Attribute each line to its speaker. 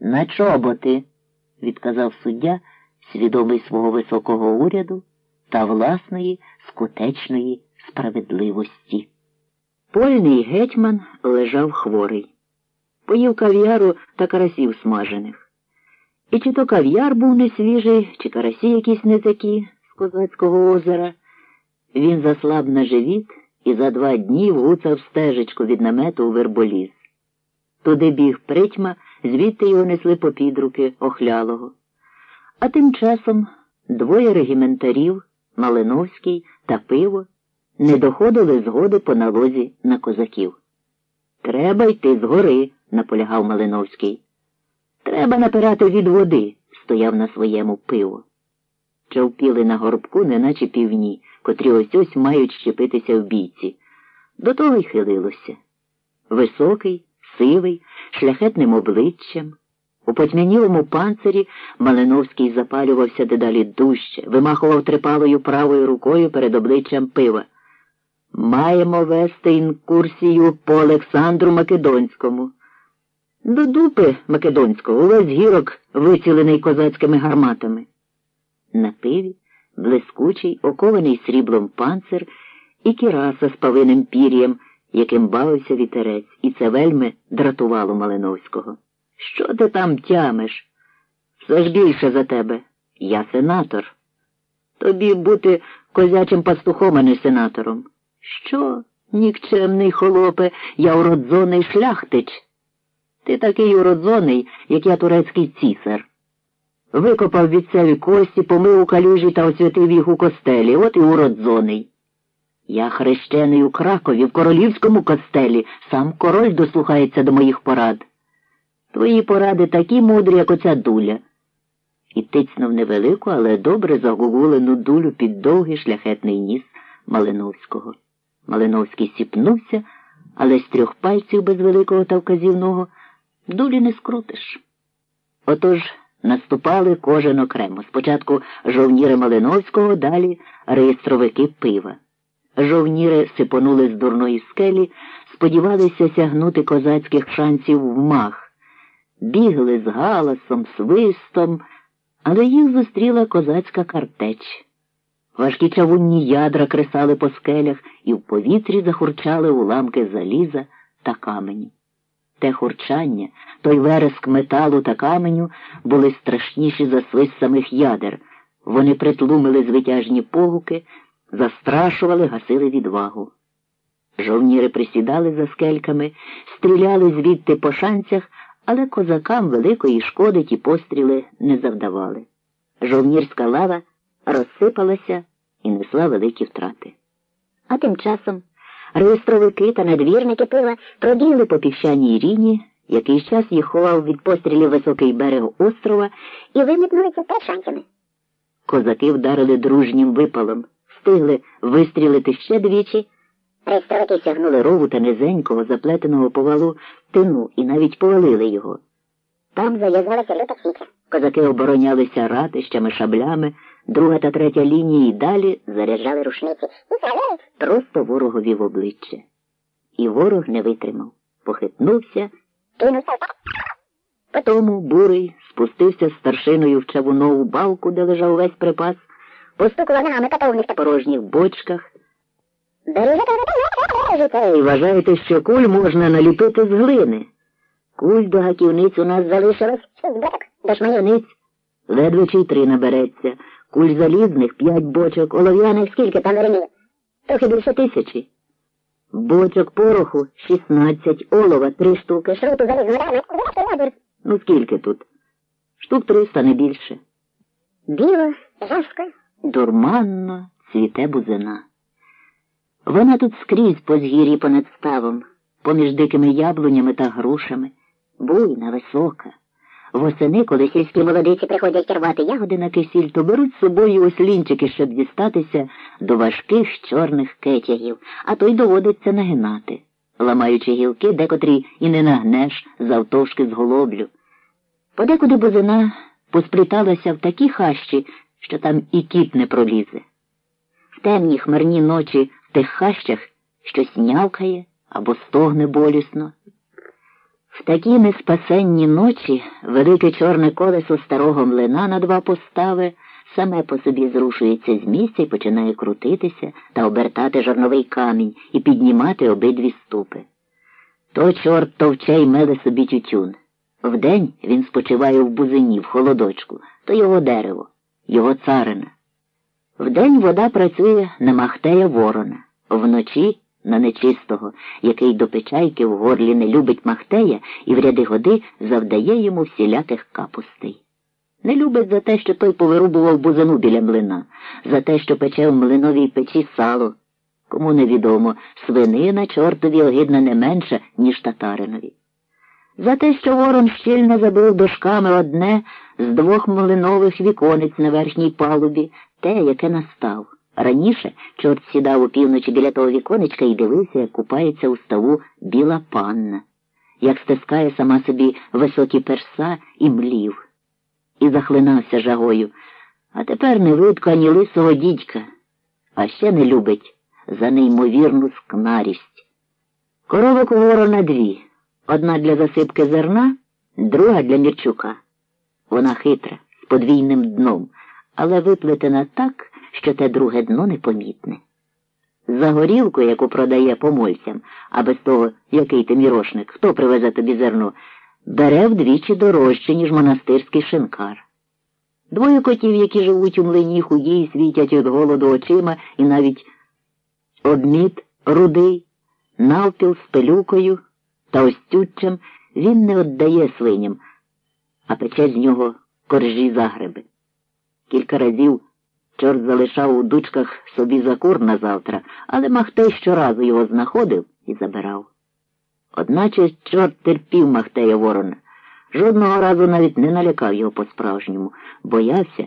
Speaker 1: На чоботи, відказав суддя, свідомий свого високого уряду та власної скутечної справедливості. Польний гетьман лежав хворий. Поїв кав'яру та карасів смажених. І чи то кав'яр був не свіжий, чи карасі якісь не такі з козацького озера, він заслаб на живіт і за два дні вгуцав стежечку від намету у верболіз. Туди біг притьма, звідти його несли по підруки охлялого. А тим часом двоє регіментарів, Малиновський та пиво, не доходили згоди по налозі на козаків. Треба йти згори, наполягав Малиновський. Треба напирати від води, стояв на своєму пиво. Човпіли на горбку, неначе півні, котрі ось ось мають щепитися в бійці. До того й хилилося. Високий, сивий, шляхетним обличчям. У потьмянілому панцирі Малиновський запалювався дедалі дужче, вимахував трипалою правою рукою перед обличчям пива. Маємо вести інкурсію по Олександру Македонському. До дупи Македонського увесь гірок вицілений козацькими гарматами. На пиві блискучий, окований сріблом панцир і кіраса з павиним пір'ям, яким бавився вітерець, і це вельми дратувало Малиновського. Що ти там тямиш? Все ж більше за тебе. Я сенатор. Тобі бути козячим пастухом, а не сенатором. Що, нікчемний холопе, я уродзоний шляхтич. Ти такий уродзоний, як я турецький цісар. Викопав вітцеві кості, помив у калюжі та освятив їх у костелі, от і уродзоний. Я хрещений у Кракові в королівському костелі, сам король дослухається до моїх порад. Твої поради такі мудрі, як оця дуля. І тицнув невелику, але добре загугулену дулю під довгий шляхетний ніс Малиновського. Малиновський сіпнувся, але з трьох пальців без великого та вказівного дулі не скрутиш. Отож наступали кожен окремо. Спочатку жовніри Малиновського, далі реєстровики пива. Жовніри сипонули з дурної скелі, сподівалися сягнути козацьких шансів в мах бігли з галасом, свистом, але їх зустріла козацька картеч. Важкі чавунні ядра кресали по скелях і в повітрі захурчали уламки заліза та каменю. Те хурчання, той вереск металу та каменю були страшніші за свист самих ядер. Вони притлумили звитяжні погуки, застрашували, гасили відвагу. Жовніри присідали за скельками, стріляли звідти по шанцях, але козакам великої шкоди ті постріли не завдавали. Жовнірська лава розсипалася і несла великі втрати. А тим часом реєстровики та надвірники пива пробігли по піщаній ріні, якийсь час їх ховав від пострілів високий берег острова і вимітнулися першанцями. Козаки вдарили дружнім випалом, встигли вистрілити ще двічі. Реєстровики сягнули рову та низенького, заплетеного повалу тину і навіть повалили його. Там зав'язалася люта січа. Козаки оборонялися ратищами, шаблями, друга та третя лінії і далі заряджали рушниці і просто ворогові в обличчя. І ворог не витримав, похитнувся, кинувся. Потому бурий спустився з старшиною в чавунову балку, де лежав весь припас, постукував ногами по повних та порожніх бочках. І вважаєте, що куль можна наліпити з глини. Куль до гаківниць у нас залишилось збиток до шмайовниць. Ледве чи й три набереться. Куль залізних п'ять бочок, олов'яних скільки там ремів? Трохи більше тисячі. Бочок пороху шістнадцять, олова три штуки, шруту залізного Ну скільки тут? Штук триста, не більше. Біло, жашко, дурманно цвіте бузина. Вона тут скрізь по згір'ї понад ставом, поміж дикими яблунями та грушами, буйна, висока. Восени, коли сільські молодиці приходять рвати ягоди на кисіль, то беруть з собою ослінчики, щоб дістатися до важких чорних кетягів, а то й доводиться нагинати, ламаючи гілки, декотрі і не нагнеш завтовшки з голоблю. Подекуди бузина поспліталася в такі хащі, що там і кіт не пролізе. В темні хмарні ночі в тих хащах щось нявкає або стогне болісно. В такі неспасенні ночі велике чорне колесо старого млина на два постави саме по собі зрушується з місця і починає крутитися та обертати жорновий камінь і піднімати обидві ступи. То чорт товче й меле собі тютюн. Вдень він спочиває в бузині, в холодочку, то його дерево, його царина. Вдень вода працює на Махтея Ворона, вночі на нечистого, який до печайки в горлі не любить Махтея і в ряди годи завдає йому всіляких капустей. Не любить за те, що той повирубував бузину біля млина, за те, що пече в млиновій печі сало. Кому невідомо, свинина чортові огидна не менша, ніж татаринові. За те, що ворон щільно забив дошками одне з двох млинових віконець на верхній палубі, те, яке настав. Раніше чорт сідав у півночі біля того віконечка і дивився, як купається у ставу біла панна, як стискає сама собі високі перса і млів, і захлинався жагою. А тепер не видко ані лисого дідька, а ще не любить за неймовірну скнарість. Коровок у ворона дві. Одна для засипки зерна, друга для Мірчука. Вона хитра, з подвійним дном, але виплетена так, що те друге дно непомітне. За горілку, яку продає помольцям, а без того, який ти мірошник, хто привезе тобі зерно, бере вдвічі дорожче, ніж монастирський шинкар. Двоє котів, які живуть у млині, худі і світять від голоду очима, і навіть обміт рудий, навпіл з пилюкою та остюччем він не віддає свиням, а пече з нього коржі загреби. Кілька разів чорт залишав у дучках собі закур на завтра, але Махтей щоразу його знаходив і забирав. Одначе чорт терпів Махтея Ворона. Жодного разу навіть не налякав його по-справжньому, боявся,